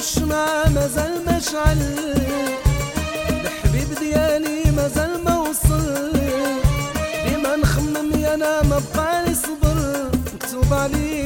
واش دوش مع مازال مشعل الحبيب ديالي مازال ما وصل. ديما نخمم يا أنا ما بقالي صبر. مكتوب علي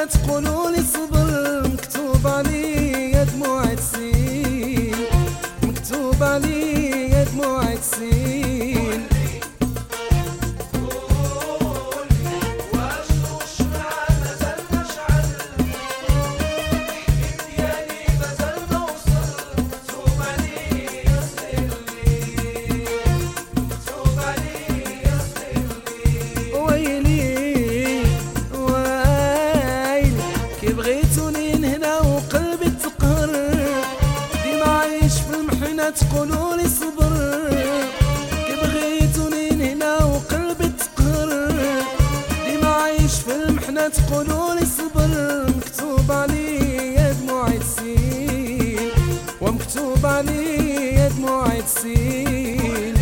في المحنة تقولولي صبر مكتوب عليا تقولولي صبر كي بغيتوني هنا وقلبي تقهر ديما عايش في المحنة صبر مكتوب عليا دموع تسيل ومكتوب عليا دموع تسيل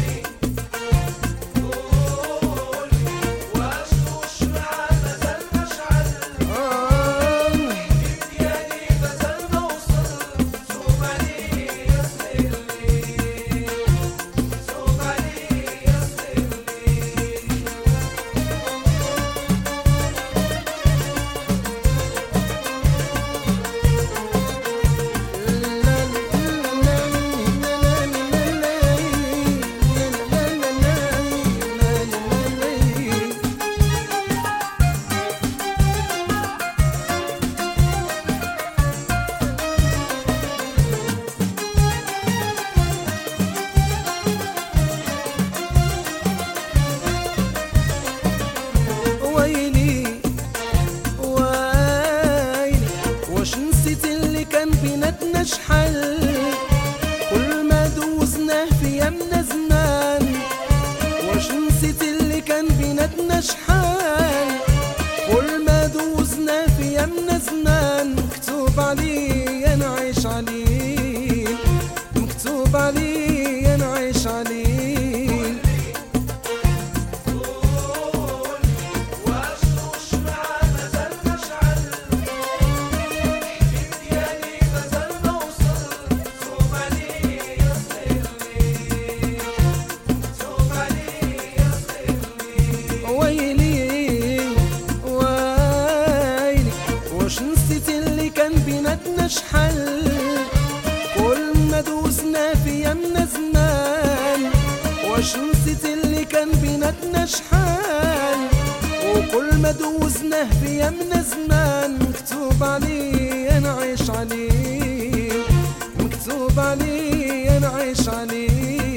شحال. وكل ما دوزناه في يمنا زمان مكتوب عليه نعيش عليه. مكتوب عليه نعيش عليه.